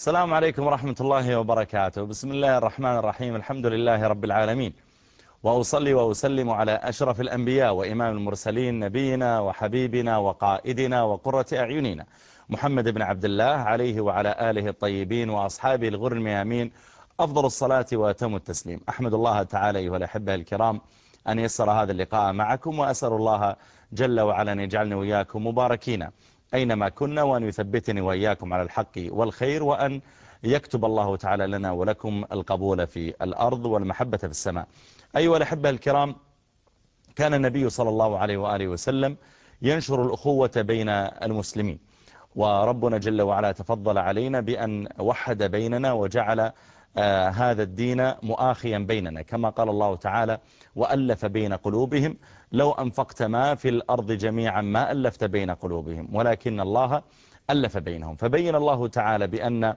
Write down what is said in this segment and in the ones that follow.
السلام عليكم ورحمة الله وبركاته. بسم الله الرحمن الرحيم. الحمد لله رب العالمين. وأصلي وأسلم على أشرف الأنبياء وإمام المرسلين نبينا وحبيبنا وقائدنا وقرة أعيننا محمد بن عبد الله عليه وعلى آله الطيبين وأصحابه الغر الميامين. أفضل الصلاة وأتم التسليم. أحمد الله تعالى أيها الأحبة الكرام أن يسر هذا اللقاء معكم وأسأل الله جل وعلا أن يجعلني وإياكم مباركين. أينما كنا وأن يثبتني وإياكم على الحق والخير وأن يكتب الله تعالى لنا ولكم القبول في الأرض والمحبة في السماء. أيها الأحبة الكرام كان النبي صلى الله عليه وآله وسلم ينشر الأخوة بين المسلمين وربنا جل وعلا تفضل علينا بأن وحد بيننا وجعل هذا الدين مؤاخيا بيننا. كما قال الله تعالى وألف بين قلوبهم لو أنفقت ما في الأرض جميعا ما ألفت بين قلوبهم ولكن الله ألف بينهم. فبين الله تعالى بأن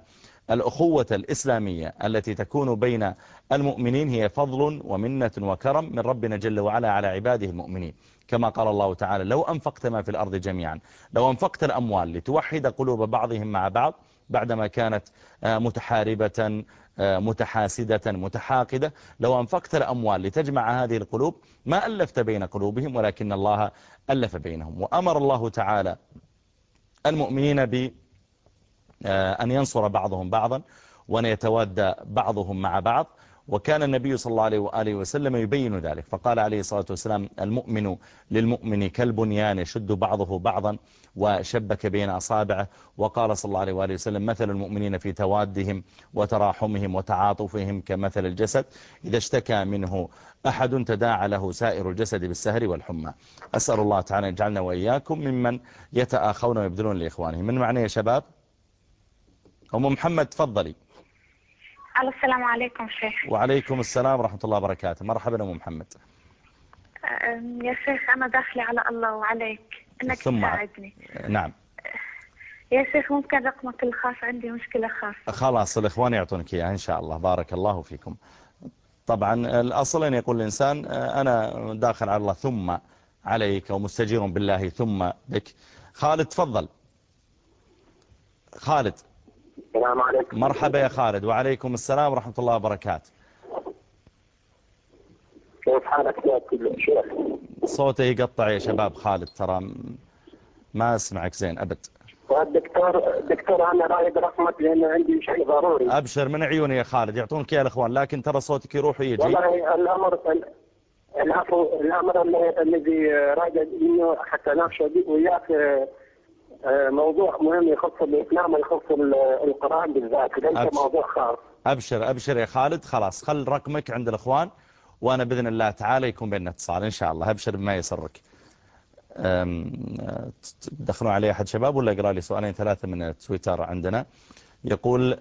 الأخوة الإسلامية التي تكون بين المؤمنين هي فضل ومنة وكرم من ربنا جل وعلا على عباده المؤمنين. كما قال الله تعالى لو أنفقت ما في الأرض جميعا لو أنفقت الأموال لتوحد قلوب بعضهم مع بعض بعدما كانت متحاربة متحاسدة متحاقدة. لو أنفقت الأموال لتجمع هذه القلوب ما ألفت بين قلوبهم ولكن الله ألف بينهم. وأمر الله تعالى المؤمنين ب أن ينصر بعضهم بعضا وأن يتوادى بعضهم مع بعض. وكان النبي صلى الله عليه وآله وسلم يبين ذلك. فقال عليه الصلاة والسلام المؤمن للمؤمن كالبنيان يشد بعضه بعضا وشبك بين أصابعه. وقال صلى الله عليه وآله وسلم مثل المؤمنين في توادهم وتراحمهم وتعاطفهم كمثل الجسد. إذا اشتكى منه أحد تداعى له سائر الجسد بالسهر والحمى. أسأل الله تعالى يجعلنا وإياكم ممن يتآخون ويبذلون لإخوانهم من معنى يا شباب؟ أم محمد تفضلي. السلام عليكم شيخ. وعليكم السلام ورحمة الله وبركاته. مرحبا أم محمد. يا شيخ أنا داخلة على الله وعليك. أنك ثم تساعدني. نعم. يا شيخ ممكن رقمك الخاص؟ عندي مشكلة خاصة. خلاص الإخوان يعطونك إياه إن شاء الله. بارك الله فيكم. طبعا الأصل أن يقول الإنسان أنا داخل على الله ثم عليك ومستجير بالله ثم بك. خالد تفضل. خالد. السلام عليكم. مرحبا يا خالد. وعليكم السلام ورحمة الله وبركاته. كيف حالك يا كل شيخ؟ صوته يقطع يا شباب خالد ترى ما أسمعك زين أبد. دكتور دكتور أنا رايد رقمك لأن عندي شيء ضروري. أبشر من عيوني يا خالد يعطونك يا الأخوان لكن ترى صوتك يروح ويجي. والله الأمر العفو الأمر الذي رايد إنه حتى ناقش وياك موضوع مهم يخص الإسلام ويخص القرآن بالذات ليس أبشر. موضوع خاص. أبشر أبشر يا خالد. خلاص خل رقمك عند الأخوان وأنا بإذن الله تعالى يكون بيننا اتصال إن شاء الله. أبشر بما يسرك. أم، تدخلون علي أحد شباب ولا اقرأ لي سؤالين ثلاثة من تويتر عندنا؟ يقول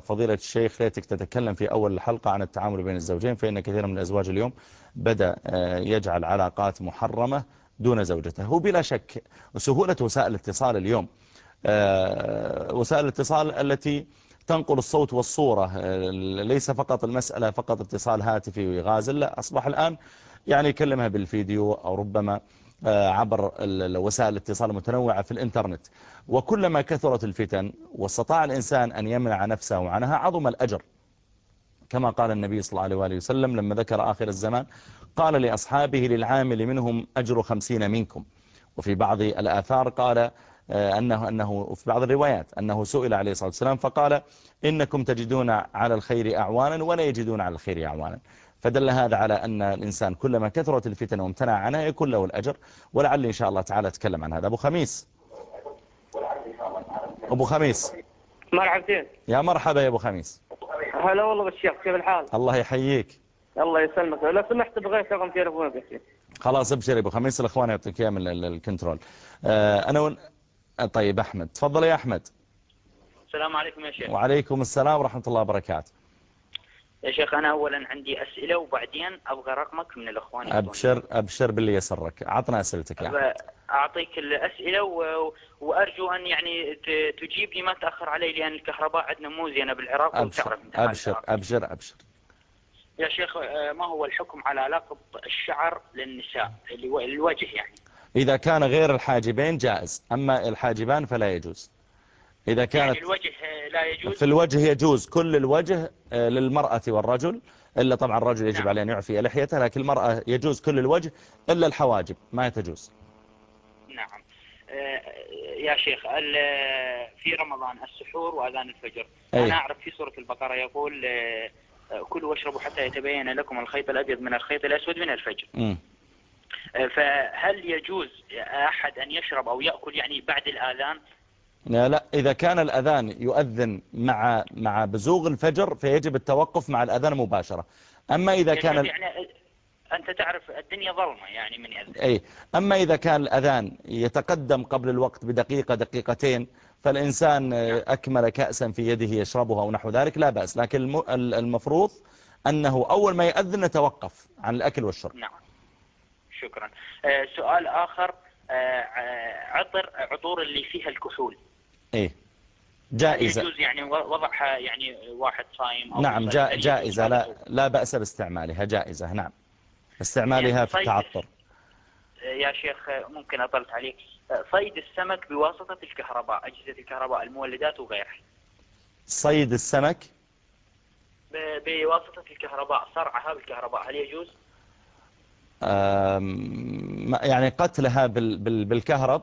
فضيلة الشيخ ليتك تتكلم في أول الحلقة عن التعامل بين الزوجين فإن كثير من الأزواج اليوم بدأ آه، يجعل علاقات محرمة دون زوجته. هو بلا شك سهولة وسائل الاتصال اليوم. آه، وسائل الاتصال التي تنقل الصوت والصورة آه، ليس فقط المسألة فقط اتصال هاتفي ويغازل لا أصبح الآن يعني يكلمها بالفيديو أو ربما آه، عبر وسائل الاتصال المتنوعة في الإنترنت. وكلما كثرت الفتن واستطاع الإنسان أن يمنع نفسه عنها عظم الأجر. كما قال النبي صلى الله عليه وآله وسلم لما ذكر آخر الزمان قال لأصحابه للعامل منهم أجر خمسين منكم. وفي بعض الآثار قال آه، أنه, أنه في بعض الروايات أنه سئل عليه الصلاة والسلام فقال إنكم تجدون على الخير أعوانا ولا يجدون على الخير أعوانا. فدل هذا على أن الإنسان كلما كثرت الفتن وامتنع عنها يكون له الأجر ولعل إن شاء الله تعالى أتكلم عن هذا. أبو خميس. أبو خميس. مرحبتين. يا مرحبا يا أبو خميس. هلا والله بالشيخ كيف الحال؟ الله يحييك. الله يسلمك. لو سمحت بغيت رقم تليفونك يا شيخ. خلاص ابشر يا أبو خميس الأخوان يعطيك إياه من ال- ال- ال control. آه، أنا ون... آه، طيب أحمد. تفضل يا أحمد. السلام عليكم يا شيخ. وعليكم السلام ورحمة الله وبركاته. يا شيخ أنا أولا عندي أسئلة وبعدين أبغى رقمك من يعطوني. ابشر أبشر باللي يسرك. عطنا أسئلتك يا أحمد. أبى أعطيك الأسئلة و... وأرجو أن يعني ت... تجيبني ما تأخر علي لأن الكهرباء عندنا مو زينة بالعراق ابشر وتعرف ابشر. ابشر أبشر. يا شيخ آه، ما هو الحكم على لقط الشعر للنساء؟ الو- الوجه يعني. إذا كان غير الحاجبين جائز أما الحاجبان فلا يجوز. إذا يعني كانت الوجه آه، لا يجوز؟ في الوجه يجوز كل الوجه آه، للمرأة والرجل إلا طبعا الرجل يجب نعم. عليه أن يعفي لحيته لكن المرأة يجوز كل الوجه إلا الحواجب ما تجوز. نعم. يا شيخ في رمضان السحور وأذان الفجر. أي. أنا أعرف في سورة البقرة يقول كلوا واشربوا حتى يتبين لكم الخيط الأبيض من الخيط الأسود من الفجر. مم. آه، فهل يجوز أحد أن يشرب أو يأكل يعني بعد الآذان؟ لا لا. إذا كان الأذان يؤذن مع مع بزوغ الفجر فيجب التوقف مع الأذان مباشرة. أما إذا كان ال- يعني أنت تعرف الدنيا ظلمة يعني من يأذن. أي. أما إذا كان الأذان يتقدم قبل الوقت بدقيقة دقيقتين فالإنسان أكمل كأسا في يده يشربها أو نحو ذلك لا بأس. لكن الم- ال- المفروض أنه أول ما يأذن نتوقف عن الأكل والشرب. نعم. شكرا. آه، سؤال آخر. آه، آه، عطر عطور اللي فيها الكحول. إيه. هل جائزة. يجوز يعني وضعها يعني واحد صايم أو نعم؟ جا جائزة. لا لا بأس باستعمالها. جائزة. نعم. استعمالها يعني في صيد- التعطر. يا شيخ ممكن أطلت عليك. صيد السمك بواسطة الكهرباء أجهزة الكهرباء المولدات وغيرها. صيد السمك؟ بواسطة الكهرباء صرعها بالكهرباء هل يجوز؟ يعني قتلها بال بال بالكهرب؟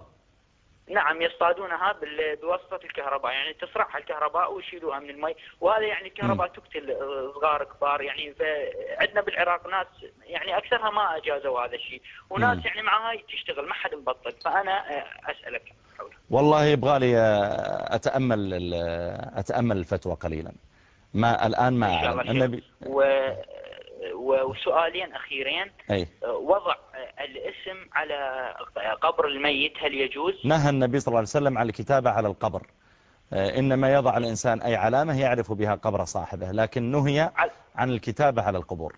نعم يصطادونها بواسطة الكهرباء. يعني تصرعها الكهرباء ويشيلوها من المي. وهذا يعني الكهرباء تقتل آه، صغار كبار. يعني عندنا بالعراق ناس يعني أكثرها ما أجازوا هذا الشيء. وناس مم. يعني معها تشتغل ما حد مبطل. فأنا آه، أسألك حول. والله يبغى لي آه، أتأمل أتأمل الفتوى قليلا. ما الآن ما أعلم النبي. و- وسؤالين أخيرين. أي. وضع الاسم على قبر الميت هل يجوز؟ نهى النبي صلى الله عليه وسلم عن الكتابة على القبر. آه، إنما يضع الإنسان أي علامة يعرف بها قبر صاحبه لكن نهي عن الكتابة على القبور.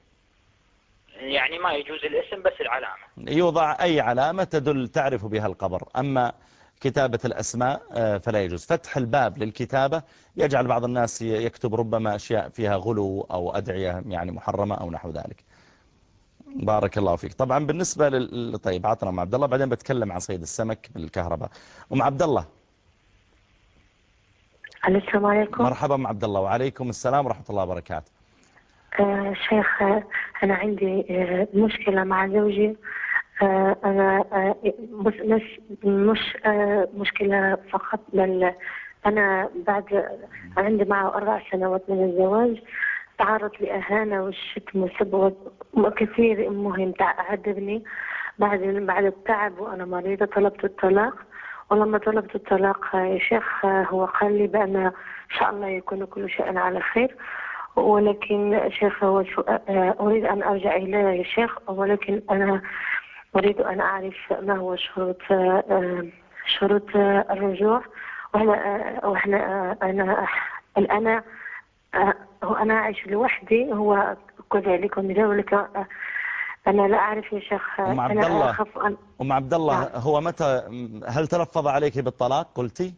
يعني ما يجوز الاسم بس العلامة. يوضع أي علامة تدل تعرف بها القبر. أما كتابة الأسماء آه، فلا يجوز. فتح الباب للكتابة يجعل بعض الناس يكتب ربما أشياء فيها غلو أو أدعية يعني محرمة أو نحو ذلك. بارك الله فيك. طبعا بالنسبة لل... طيب عطنا مع عبد الله بعدين بتكلم عن صيد السمك بالكهرباء. أم عبد الله. السلام عليكم. مرحبا مع عبد الله وعليكم السلام ورحمة الله وبركاته. آه شيخ آه، أنا عندي آه مشكلة مع زوجي. آه أنا مش مش, مش مشكلة فقط بل أنا بعد عندي معه أربع سنوات من الزواج. تعرض لإهانة والشتم والسب وكثير مهم. عذبني بعد بعد التعب وأنا مريضة. طلبت الطلاق. ولما طلبت الطلاق يا شيخ هو قال لي بأن إن شاء الله يكون كل شيء على خير. ولكن شيخ هو أريد أن أرجع إليه يا شيخ. ولكن أنا أريد أن أعرف ما هو شروط شروط الرجوع. وأنا آه، أنا الآن أنا أعيش لوحدي هو كذلك ومن آه، أنا لا أعرف يا شيخ آه، أم عبد أنا الله. أخاف أن أم عبد الله نعم. هو متى هل تلفظ عليك بالطلاق قلتي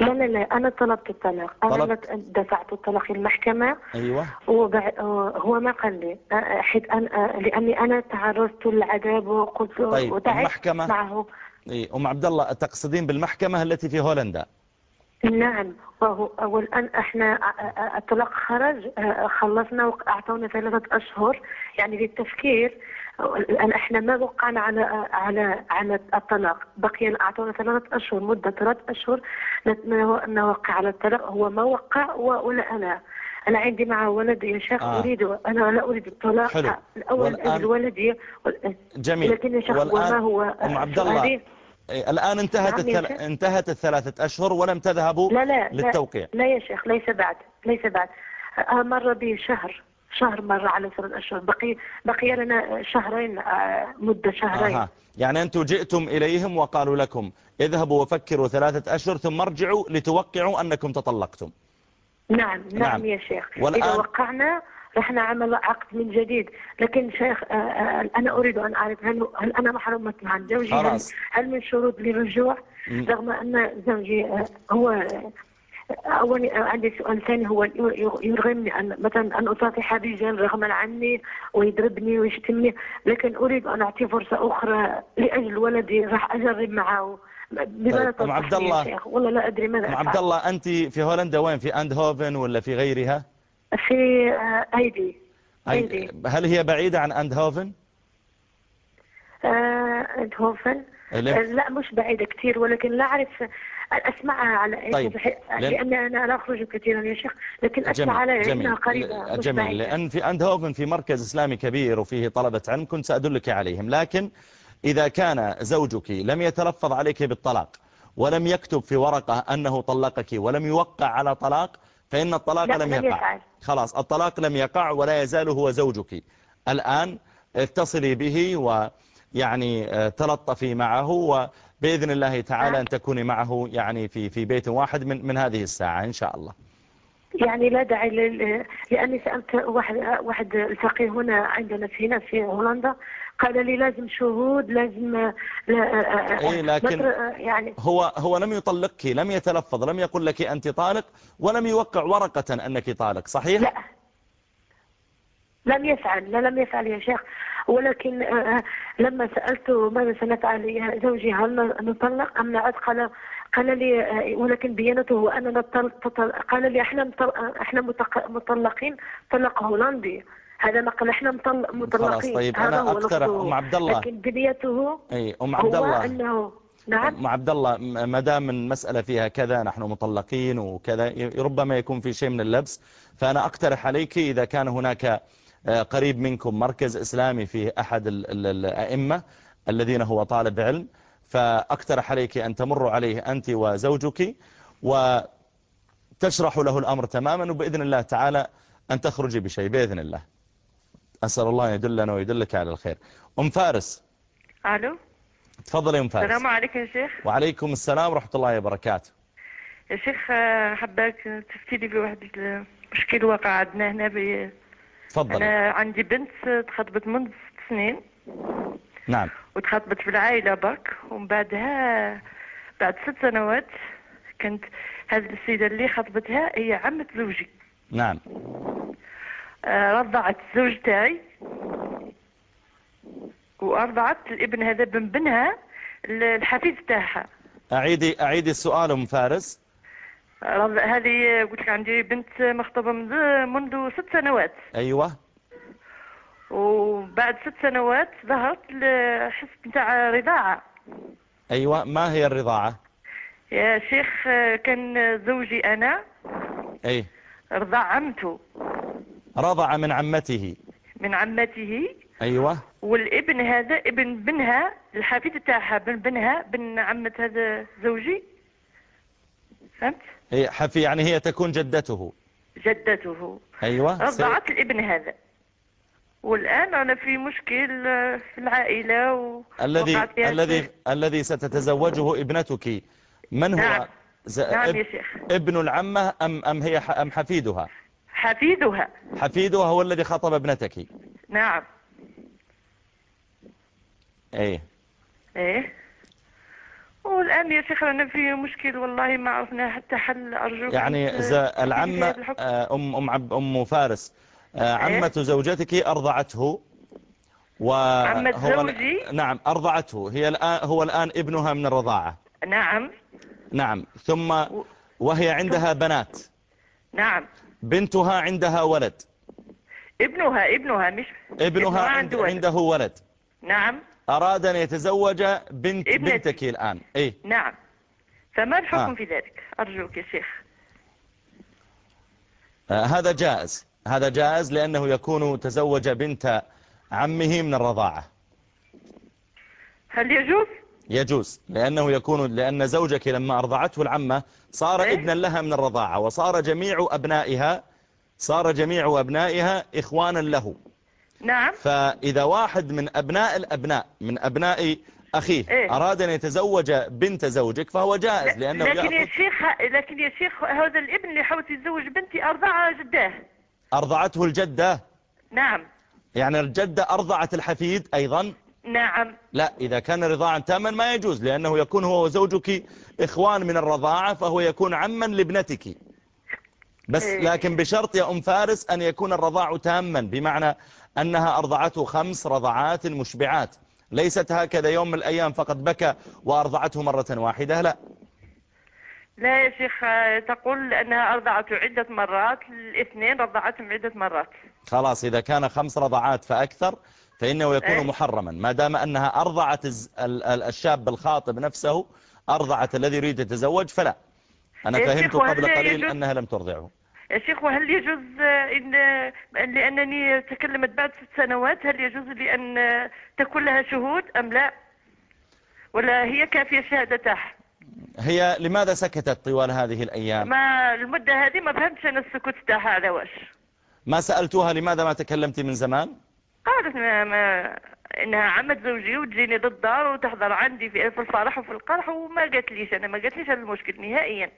لا لا لا أنا طلبت الطلاق أنا طلبت؟ دفعت الطلاق المحكمة أيوة وبعد هو ما قال لي أه، حيث أنا لأني أنا تعرضت للعذاب وقلت طيب، وتعبت؟ معه أم عبد الله تقصدين بالمحكمة التي في هولندا نعم. وهو والآن إحنا الطلاق خرج خلصنا وأعطونا ثلاثة أشهر يعني للتفكير. الآن إحنا ما وقعنا على على على الطلاق. بقي أعطونا ثلاثة أشهر مدة ثلاثة أشهر نت- نوقع على الطلاق. هو ما وقع ولا أنا. أنا عندي مع ولد يا شيخ آه. أريد أنا لا أريد الطلاق. حلو. الأول والآن- الولد جميل. لكن يا شيخ والآن وما هو أم عبد الله؟ الآن انتهت نعم الثل... انتهت الثلاثة أشهر ولم تذهبوا لا لا للتوقيع. لا, لا يا شيخ ليس بعد ليس بعد. آه، مر بي شهر شهر مر على ثلاث أشهر بقي بقي لنا شهرين آه، مدة شهرين. آها. يعني أنتم جئتم إليهم وقالوا لكم اذهبوا وفكروا ثلاثة أشهر ثم ارجعوا لتوقعوا أنكم تطلقتم. نعم نعم, نعم. يا شيخ. والآن- إذا وقعنا رح نعمل عقد من جديد. لكن شيخ آه، آه، أنا أريد أن أعرف هل, هل أنا محرومة عن زوجي هل, خلاص. هل من شروط للرجوع. رغم أن زوجي آه، هو أول عندي سؤال ثاني هو يرغمني أن مثلا أن أصافح رجال رغما عني ويضربني ويشتمني لكن أريد أن أعطي فرصة أخرى لأجل ولدي راح أجرب معه. بماذا طيب، أم عبد الله. والله لا أدري ماذا عبد الله أنت في هولندا وين؟ في أندهوفن ولا في غيرها؟ في آه، أيدي أيدي أي- هل هي بعيدة عن أندهوفن آه، أندهوفن لا. آه، لا مش بعيدة كثير ولكن لا أعرف أسمعها على طيب. لأن- أنا لا أخرج كثيرا يا شيخ لكن أسمع جميل على جميل. قريبة جميل بعيدة. لأن في أندهوفن في مركز إسلامي كبير وفيه طلبة علم كنت سأدلك عليهم. لكن إذا كان زوجك لم يتلفظ عليك بالطلاق ولم يكتب في ورقة أنه طلقك ولم يوقع على طلاق فإن الطلاق لا، لم يقع يفعل. خلاص الطلاق لم يقع ولا يزال هو زوجك الآن اتصلي به ويعني آه، تلطفي معه وبإذن الله تعالى. أن تكوني معه يعني في في بيت واحد من من هذه الساعة إن شاء الله يعني لا داعي. لأني سألت واحد واحد التقي هنا عندنا في هنا في هولندا قال لي لازم شهود لازم لا... إيه، لكن- يعني هو هو لم يطلقك لم يتلفظ لم يقل لك أنت طالق ولم يوقع ورقة أنك طالق صحيح؟ لا. لم يفعل لا لم يفعل يا شيخ. ولكن آه، لما سألته ماذا سنفعل يا زوجي هل نطلق أم نعد؟ قال قال لي آه، ولكن نطل- تطل- قال لي إحنا إحنا مطلقين طلق هولندي. هذا ما قال إحنا مطل- مطلقين. طيب، هذا أنا هو أقترح لفظه. أم عبد الله. لكن بنيته أي أم عبد الله أنه نعم. أم عبد الله ما دام المسألة فيها كذا نحن مطلقين وكذا ربما يكون في شيء من اللبس. فأنا أقترح عليك إذا كان هناك آه، قريب منكم مركز إسلامي في أحد ال- ال- الأئمة الذين هو طالب علم فأقترح عليك أن تمروا عليه أنت وزوجك وتشرح له الأمر تماما وبإذن الله تعالى أن تخرجي بشيء بإذن الله. أسأل الله يدلنا ويدلك على الخير. أم فارس. ألو. تفضل يا أم فارس. السلام عليكم يا شيخ. وعليكم السلام ورحمة الله وبركاته. يا شيخ آه، حباك تفتي لي بواحد المشكل واقع عندنا هنا ب... تفضل. أنا عندي بنت تخطبت منذ ست سنين. نعم. وتخطبت في العائلة برك. ومن بعدها بعد ست سنوات كانت هذه السيدة اللي خطبتها هي عمة زوجي نعم. رضعت الزوج تاعي وأرضعت الابن هذا بن بنها الحفيد تاعها. أعيدي أعيدي السؤال أم فارس. هذه قلت لك عندي بنت مخطوبة منذ منذ ست سنوات. أيوة. وبعد ست سنوات ظهرت الحس نتاع رضاعة. أيوة. ما هي الرضاعة؟ يا شيخ آه، كان زوجي أنا. أي. رضع عمته. رضع من عمته. من عمته. أيوة. والابن هذا ابن بنها الحفيد تاعها بن بنها بن عمة هذا زوجي. فهمت؟ هي حفي يعني هي تكون جدته. جدته. أيوة. سي- رضعت الابن هذا. والآن أنا في مشكل في العائلة و... الذي الذي. الذي ستتزوجه ابنتك. من هو؟ نعم. ز... نعم. يا شيخ. ابن العمة أم أم هي ح... أم حفيدها؟ حفيدها. حفيدها هو الذي خطب ابنتك. نعم. أي إيه. والآن يا شيخ أنا في مشكل والله ما عرفنا حتى حل. أرجوك يعني العمة. آه، أم أم عب... أم فارس آه، إيه؟ عمة زوجتك أرضعته عمة زوجي؟ نعم أرضعته. هي الآن هو الآن ابنها من الرضاعة. نعم. نعم. ثم وهي عندها بنات. نعم. بنتها عندها ولد. ابنها ابنها مش ابنها عند عنده ولد. عنده ولد. نعم. أراد أن يتزوج بنت ابنتي. بنتك الآن. إيه. نعم. فما الحكم آه. في ذلك؟ أرجوك يا شيخ. آه هذا جائز. هذا جائز لأنه يكون تزوج بنت عمه من الرضاعة. هل يجوز؟ يجوز لأنه يكون لأن زوجك لما أرضعته العمة صار إيه؟ ابنا لها من الرضاعة وصار جميع أبنائها صار جميع أبنائها إخوانا له. نعم. فإذا واحد من أبناء الأبناء من أبناء أخيه إيه؟ أراد أن يتزوج بنت زوجك فهو جائز لأنه لكن يا شيخ لكن يا شيخ هذا الابن اللي حاول يتزوج بنتي أرضع جداه. أرضعته الجدة. نعم. يعني الجدة أرضعت الحفيد أيضا. نعم. لا إذا كان رضاعا تاما ما يجوز لأنه يكون هو وزوجك إخوان من الرضاعة فهو يكون عما لابنتك. بس إيه. لكن بشرط يا أم فارس أن يكون الرضاع تاما بمعنى أنها أرضعته خمس رضعات مشبعات. ليست هكذا يوم من الأيام فقط بكى وأرضعته مرة واحدة لا. لا يا شيخ تقول أنها أرضعته عدة مرات الاثنين رضعتهم عدة مرات. خلاص إذا كان خمس رضعات فأكثر فإنه يكون إيه. محرما. ما دام أنها أرضعت الشاب الخاطب نفسه أرضعت الذي يريد يتزوج فلا. أنا يا فهمت قبل قليل أنها لم ترضعه. يا شيخ وهل يجوز إن لأنني تكلمت بعد ست سنوات هل يجوز لي أن آه، تكون لها شهود أم لا؟ ولا هي كافية شهادته هي لماذا سكتت طوال هذه الأيام؟ ما المدة هذه ما فهمتش أنا السكوت تاعها على واش ما سألتوها لماذا ما تكلمت من زمان؟ قالت ما, ما إنها عمت زوجي وتجيني للدار وتحضر عندي في, الفرح وفي القرح وما قالت ليش أنا ما قالت ليش هذا المشكل نهائيا.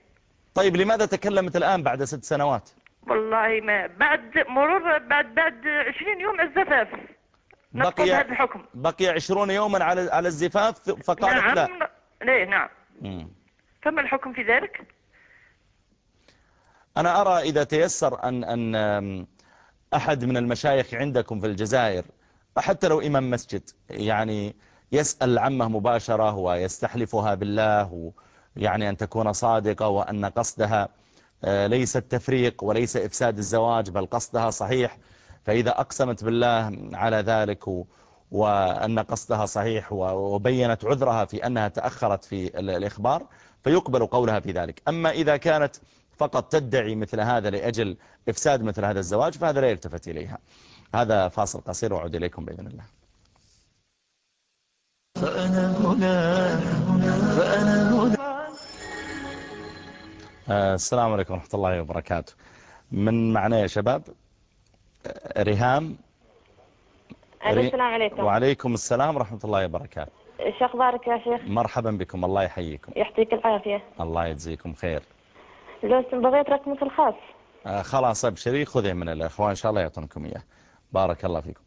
طيب لماذا تكلمت الآن بعد ست سنوات؟ والله ما بعد مرور بعد بعد 20 يوم الزفاف. بقي هذا الحكم. بقي عشرون يوما على على الزفاف فقالت نعم. لا ليه نعم. مم. فما الحكم في ذلك؟ أنا أرى إذا تيسر أن أم، أحد من المشايخ عندكم في الجزائر حتى لو إمام مسجد يعني يسأل عمه مباشرة ويستحلفها بالله يعني أن تكون صادقة وأن قصدها آه، ليس التفريق وليس إفساد الزواج بل قصدها صحيح. فإذا أقسمت بالله على ذلك وأن قصدها صحيح وبينت عذرها في أنها تأخرت في ال- الإخبار فيقبل قولها في ذلك. أما إذا كانت فقط تدعي مثل هذا لأجل إفساد مثل هذا الزواج فهذا لا يلتفت إليها. هذا فاصل قصير وعود إليكم بإذن الله. فأنا هنا فأنا هنا. آه، السلام عليكم ورحمة الله وبركاته. من معنا يا شباب؟ آه، ريهام؟ السلام عليكم. وعليكم السلام ورحمة الله وبركاته. شو أخبارك يا شيخ؟ مرحبا بكم الله يحييكم. يعطيك العافية. الله يجزيكم خير. بغيت رقمك الخاص. آه، خلاص أبشري. خذي من الأخوان إن شاء الله يعطونكم إياه. بارك الله فيكم.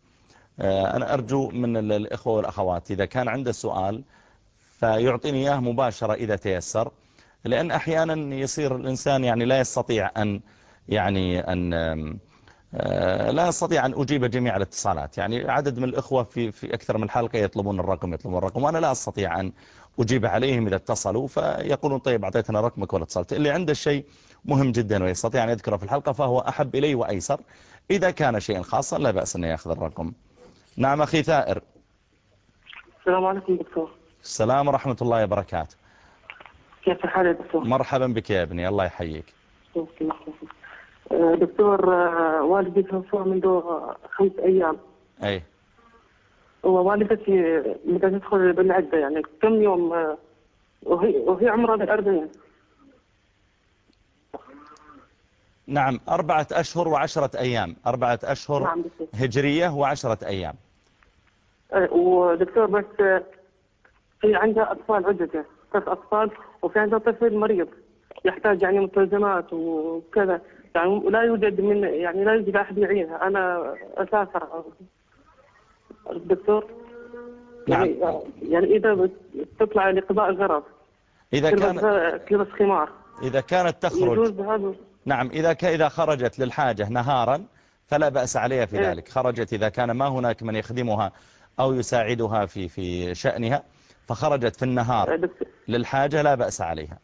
آه، أنا أرجو من ال- الإخوة والأخوات إذا كان عنده سؤال فيعطيني إياه مباشرة إذا تيسر لأن أحيانا يصير الإنسان يعني لا يستطيع أن يعني أن آه، لا أستطيع أن أجيب جميع الاتصالات. يعني عدد من الإخوة في, في أكثر من حلقة يطلبون الرقم يطلبون الرقم وأنا لا أستطيع أن أجيب عليهم إذا اتصلوا فيقولون طيب أعطيتنا رقمك ولا اتصلت. اللي عنده شيء مهم جدا ويستطيع أن يذكره في الحلقة فهو أحب إلي وأيسر. إذا كان شيئا خاصا لا بأس أن يأخذ الرقم. نعم أخي ثائر. السلام عليكم دكتور. السلام ورحمة الله وبركاته. كيف الحال يا دكتور؟ مرحبا بك يا ابني الله يحييك. آه، دكتور آه، والدي توفى منذ خمس أيام. أي. ووالدتي بدأت تدخل بالعدة يعني كم يوم آه، وهي وهي عمرها بالأربعين. نعم أربعة أشهر وعشرة أيام. أربعة أشهر نعم دكتور هجرية وعشرة أيام. آه، ودكتور بس آه، في عندها أطفال عدة ثلاث أطفال وفي عندها طفل مريض يحتاج يعني مستلزمات وكذا. يعني ولا يوجد من يعني لا يوجد أحد يعينها. أنا أسافر الدكتور؟ يعني, نعم. يعني إذا بت- تطلع لقضاء غرض إذا كان تلبس خمار. إذا كانت تخرج نعم إذا ك... إذا خرجت للحاجة نهارا فلا بأس عليها في إيه. ذلك. خرجت إذا كان ما هناك من يخدمها أو يساعدها في في شأنها فخرجت في النهار دكتور- للحاجة لا بأس عليها.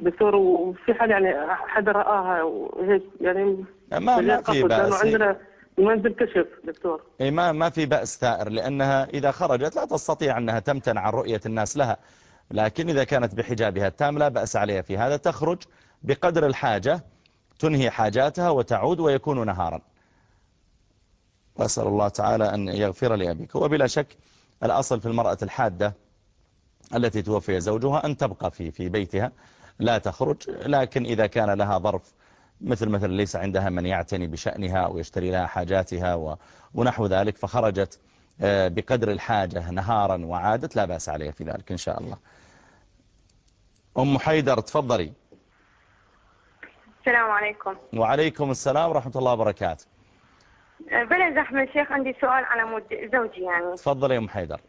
دكتور وفي حال يعني حد رآها وهيك يعني ما ما في بأس. عندنا المنزل كشف دكتور؟ إيه ما ما في بأس ثائر لأنها إذا خرجت لا تستطيع أنها تمتنع عن رؤية الناس لها. لكن إذا كانت بحجابها التام لا بأس عليها في هذا. تخرج بقدر الحاجة تنهي حاجاتها وتعود ويكون نهارا. وأسأل الله تعالى أن يغفر لأبيك وبلا شك الأصل في المرأة الحادة التي توفي زوجها أن تبقى في في بيتها. لا تخرج لكن إذا كان لها ظرف مثل مثل ليس عندها من يعتني بشأنها أو يشتري لها حاجاتها و- ونحو ذلك فخرجت آه، بقدر الحاجة نهارا وعادت لا بأس عليها في ذلك إن شاء الله. أم حيدر تفضلي. السلام عليكم. وعليكم السلام ورحمة الله وبركاته. بلا زحمة الشيخ عندي سؤال على مود زوجي يعني. تفضلي يا أم حيدر.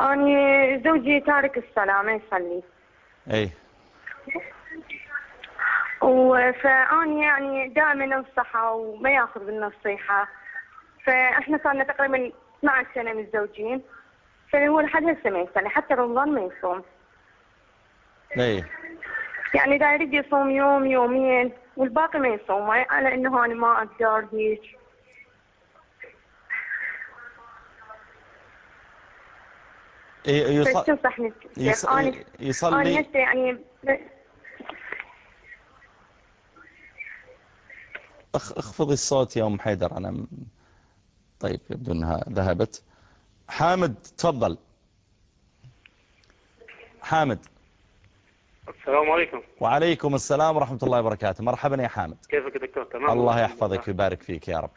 أنا زوجي تارك الصلاة ما يصلي. أي فأنا يعني دائما أنصحه وما يأخذ بالنصيحة فإحنا صارنا تقريبا 12 سنة متزوجين. فهو لحد هسه ما يصلي حتى رمضان ما يصوم. اي يعني إذا يريد يصوم يوم يومين والباقي ما يصوم. على إنه أنا ما أقدر هيك. إي- يص- فتنصحني يص- شيخ أنا يصلي هسه يعني اخفضي الصوت يا ام حيدر أنا م- طيب يبدو إنها ذهبت. حامد تفضل. حامد. السلام عليكم. وعليكم السلام ورحمة الله وبركاته. مرحبا يا حامد. كيفك دكتور؟ تمام. الله يحفظك ويبارك فيك يا رب.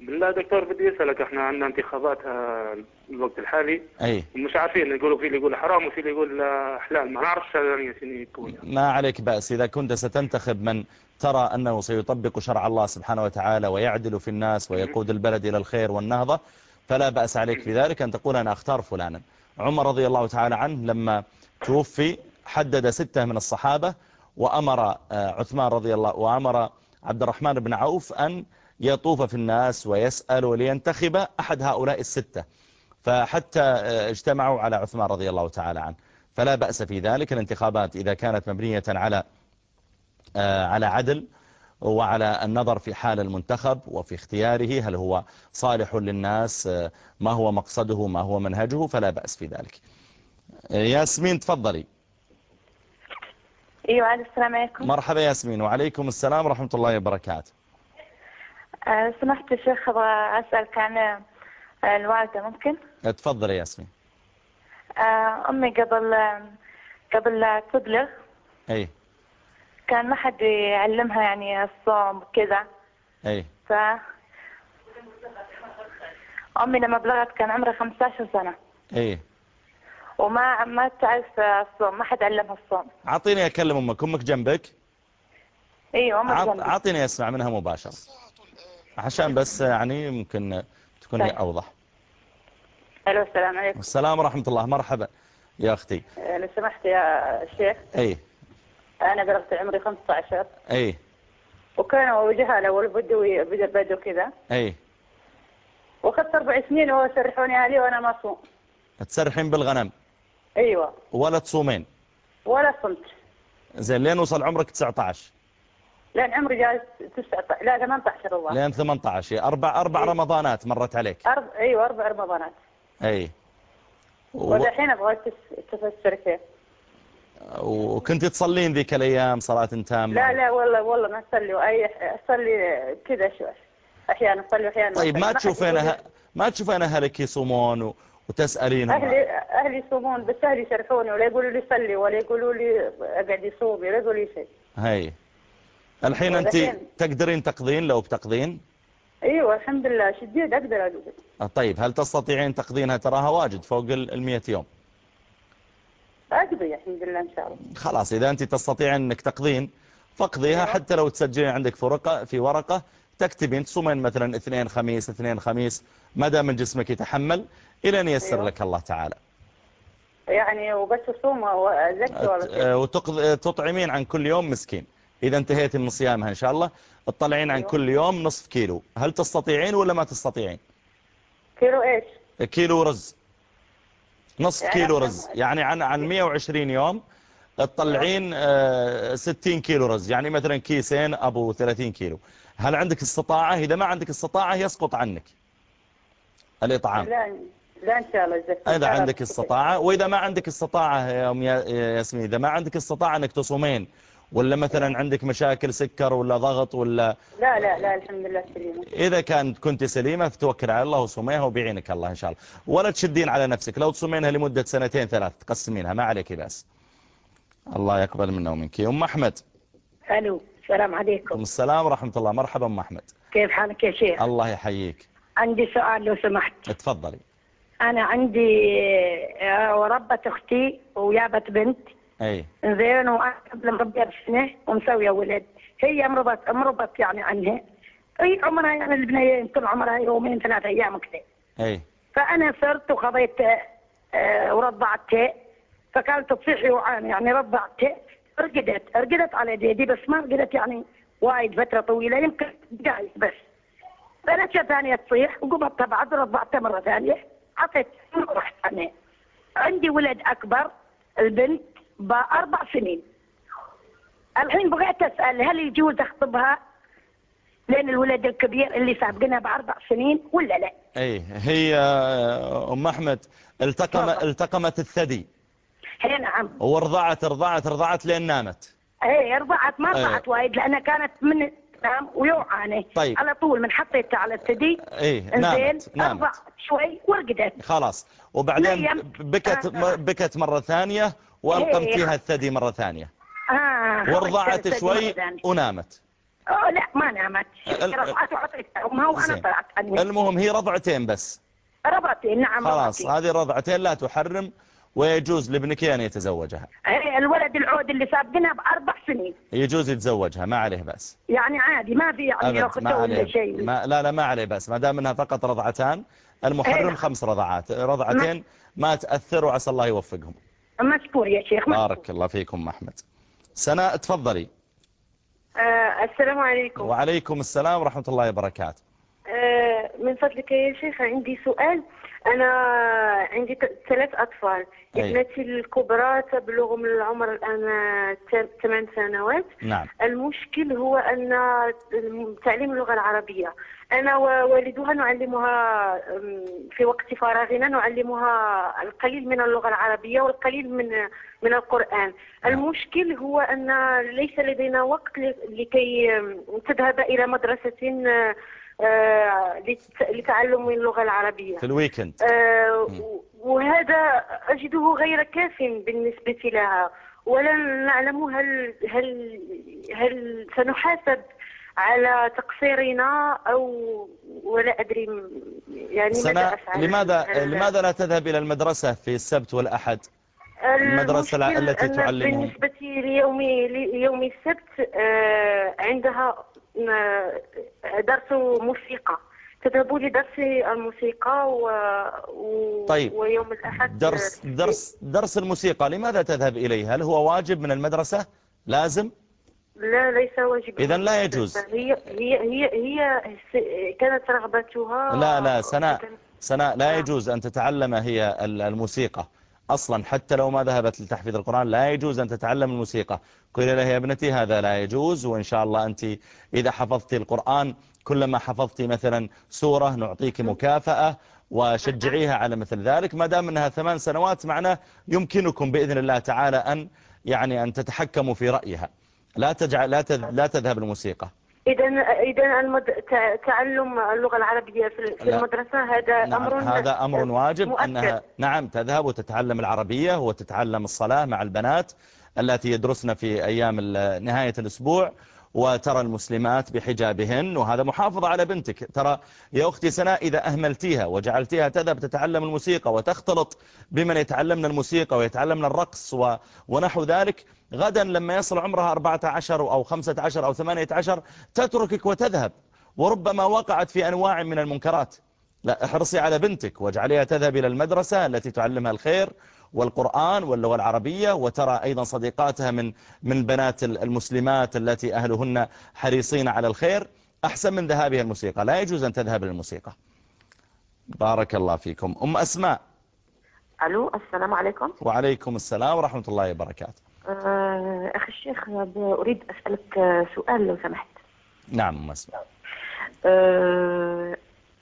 بالله دكتور بدي أسألك إحنا عندنا انتخابات آه، الوقت الحالي. أي. ومش عارفين يقولوا في اللي يقول حرام وفي اللي يقول آه، حلال ما نعرفش يعني شنو يكون. ما عليك بأس. إذا كنت ستنتخب من ترى أنه سيطبق شرع الله سبحانه وتعالى ويعدل في الناس ويقود البلد إلى الخير والنهضة فلا بأس عليك في ذلك أن تقول أنا أختار فلانا. عمر رضي الله تعالى عنه لما توفي حدد ستة من الصحابة وأمر آه، عثمان رضي الله وأمر عبد الرحمن بن عوف أن يطوف في الناس ويسأل ولينتخب أحد هؤلاء الستة. فحتى آه، اجتمعوا على عثمان رضي الله تعالى عنه. فلا بأس في ذلك. الانتخابات إذا كانت مبنية على على عدل وعلى النظر في حال المنتخب وفي اختياره. هل هو صالح للناس؟ آه، ما هو مقصده؟ ما هو منهجه؟ فلا بأس في ذلك. آه، ياسمين تفضلي. أيوه على السلام عليكم. مرحبا ياسمين وعليكم السلام ورحمة الله وبركاته. آه سمحت يا شيخ أبغى أسألك عن آه، الوالدة ممكن؟ آه، تفضلي ياسمين. آه أمي قبل آه، قبل تبلغ. أي. كان ما حد يعلمها يعني الصوم وكذا. أي. ف أمي لما بلغت كان عمرها 15 سنة. أي. وما ما تعرف الصوم ما حد علمها الصوم. أعطيني أكلم أمك أمك جنبك؟ أيوه أمك عط- جنبي. أعطيني أسمع منها مباشرة. عشان بس يعني ممكن تكون هي طيب. أوضح. ألو السلام عليكم. السلام ورحمة الله. مرحبا يا أختي. لو سمحت يا شيخ؟ أي. أنا بلغت عمري 15 أي. وكانوا جهله والبدوي بدا بدو كذا. أي. وأخذت أربع سنين وسرحوني عليه وأنا ما أصوم. تسرحين بالغنم. أيوه. ولا تصومين. ولا صمت. زين لين وصل عمرك 19 لأن عمري جالس 19 لا 18 والله. لين 18 أربع أربع رمضانات مرت عليك. أرب... أيوه أربع رمضانات. أي. و... ودحين أبغى تفسر كيف. وكنت تصلين ذيك الأيام صلاة تامة؟ لا لا والله والله ما أصلي اي أصلي كذا شوي أحيانا أصلي وأحيانا طيب ما أصلي. تشوفين أه... ما تشوفين أهلك يصومون و... وتسألينهم؟ أهلي أهلي يصومون بس أهلي يشرحوني ولا يقولوا لي صلي ولا يقولوا لي أقعد يصوم ولا يقولوا لي شيء. هي. الحين أنت ودحين- تقدرين تقضين لو بتقضين؟ أيوه الحمد لله شديد أقدر أقول أه طيب هل تستطيعين تقضينها؟ تراها واجد فوق ال 100 يوم. أقضي الحمد لله إن شاء الله. خلاص إذا أنت تستطيعين أنك تقضين فاقضيها حتى لو تسجلين عندك في ورقة في ورقة تكتبين تصومين مثلا اثنين خميس اثنين خميس ما دام من جسمك يتحمل إلى أن ييسر أيوة. لك الله تعالى. يعني وبس اصوم وازكي ولا أه، وتقض- تطعمين عن كل يوم مسكين. إذا انتهيت من صيامها إن شاء الله تطلعين عن أيوة. كل يوم نصف كيلو. هل تستطيعين ولا ما تستطيعين؟ كيلو إيش؟ كيلو رز. نصف يعني كيلو رز. يعني عن عن 120 يوم تطلعين آه، 60 كيلو رز. يعني مثلا كيسين أبو 30 كيلو. هل عندك استطاعة؟ إذا ما عندك استطاعة يسقط عنك الإطعام. لا لا إن شاء الله إذا عندك استطاعة. وإذا ما عندك استطاعة يا أم يا- يا ياسمين إذا ما عندك استطاعة أنك تصومين ولا مثلا عندك مشاكل سكر ولا ضغط ولا لا لا لا الحمد لله سليمة. إذا كانت كنت سليمة فتوكل على الله وصوميها وبيعينك الله إن شاء الله. ولا تشدين على نفسك لو تصومينها لمدة سنتين ثلاث تقسمينها ما عليك بأس. الله يقبل منا ومنك. أم أحمد؟ ألو السلام عليكم. السلام ورحمة الله. مرحبا أم أحمد. كيف حالك يا شيخ؟ الله يحييك. عندي سؤال لو سمحت. تفضلي أنا عندي آه، وربة أختي وجابت بنت. أي. زين وأنا قبل مربيها بسنه ومسويه ولد. هي مربت مربت يعني عنها. هي عمرها يعني البنية طول عمرها يومين ثلاث أيام كذا أي. فأنا صرت وخذيت آه، ورضعتها فكانت تصيح وعاني يعني رضعتها رقدت رقدت على يدي بس ما رقدت يعني وايد فترة طويلة يمكن دقائق بس. بنتها ثانية تصيح وقبضتها بعد رضعتها مرة ثانية. عطيت ورحت أنا. عندي ولد أكبر البنت بأربع سنين الحين بغيت أسأل هل يجوز أخطبها لأن الولد الكبير اللي سابقنا بأربع سنين ولا لا؟ أي هي آه، أم أحمد التقم التقمت الثدي هي نعم ورضعت رضعت رضعت لين نامت هي رضعت ما. رضعت وايد لأنها كانت من نام ويوعاني طيب. على طول من حطيتها على الثدي إيه انزين نامت نامت شوي ورقدت خلاص وبعدين. بكت آه. بكت مرة ثانية وألقمتيها الثدي مرة ثانية. آه ورضعت شوي. ونامت. لا ما نامت. رضعت وعطيتها امها وأنا زين. طلعت المهم هي رضعتين بس. رضعتين نعم خلاص رضعتين. هذه الرضعتين لا تحرم ويجوز لابنك أن يتزوجها. إيه، الولد العود اللي سابقنا بأربع سنين. يجوز يتزوجها ما عليه بأس يعني عادي ما في يعني أبد ما ياخذه ولا شيء. ما لا لا ما عليه بأس ما دام إنها فقط رضعتان المحرم إيه. خمس رضعات. رضعتين ما تأثر وعسى الله يوفقهم. مشكور يا شيخ مشكور. بارك الله فيكم أحمد. سناء تفضلي. آه السلام عليكم. وعليكم السلام ورحمة الله وبركاته. آه من فضلك يا شيخ عندي سؤال. أنا عندي ثلاث أطفال. ابنتي الكبرى تبلغ من العمر الآن ثمان سنوات. نعم. المشكل هو أن تعليم اللغة العربية. أنا ووالدها نعلمها في وقت فراغنا نعلمها القليل من اللغة العربية والقليل من من القرآن. المشكل هو أن ليس لدينا وقت لكي تذهب إلى مدرسة لت- لتعلم اللغة العربية. في الويكند. وهذا أجده غير كاف بالنسبة لها. ولا نعلم هل هل هل سنحاسب على تقصيرنا أو ولا أدري يعني ماذا أفعل؟ لماذا لماذا لا تذهب إلى المدرسة في السبت والأحد؟ المدرسة التي أن تعلمهم بالنسبة ليوم ليوم السبت آه، عندها آه، درس موسيقى. تذهب لدرس الموسيقى و... و... طيب. ويوم الأحد درس درس درس الموسيقى لماذا تذهب إليه؟ هل هو واجب من المدرسة؟ لازم؟ لا ليس واجب إذن لا يجوز. هي هي هي هي كانت رغبتها لا لا سناء سناء لا يجوز أن تتعلم هي ال- الموسيقى. أصلا حتى لو ما ذهبت لتحفيظ القرآن لا يجوز أن تتعلم الموسيقى. قيل لها يا ابنتي هذا لا يجوز وإن شاء الله أنت إذا حفظت القرآن كلما حفظت مثلا سورة نعطيك مكافأة وشجعيها على مثل ذلك. ما دام أنها ثمان سنوات معنا يمكنكم بإذن الله تعالى أن يعني أن تتحكموا في رأيها. لا تجعل لا تذ- لا تذهب الموسيقى إذا إذا المد... تع- تعلم اللغة العربية في لا. المدرسة هذا نعم أمر هذا أمر واجب مؤكد. أنها نعم تذهب وتتعلم العربية وتتعلم الصلاة مع البنات التي يدرسن في أيام نهاية الأسبوع وترى المسلمات بحجابهن وهذا محافظة على بنتك. ترى يا أختي سناء إذا أهملتيها وجعلتيها تذهب تتعلم الموسيقى وتختلط بمن يتعلمن الموسيقى ويتعلمن الرقص و... ونحو ذلك غدا لما يصل عمرها 14 أو 15 أو 18 تتركك وتذهب. وربما وقعت في أنواع من المنكرات. لا احرصي على بنتك واجعليها تذهب إلى المدرسة التي تعلمها الخير والقرآن واللغة العربية وترى أيضا صديقاتها من من بنات المسلمات التي أهلهن حريصين على الخير. أحسن من ذهابها الموسيقى. لا يجوز أن تذهب للموسيقى. بارك الله فيكم. أم أسماء. ألو السلام عليكم. وعليكم السلام ورحمة الله وبركاته. آه، أخي الشيخ أسألك آه، سؤال لو سمحت. نعم أم أسماء. آه،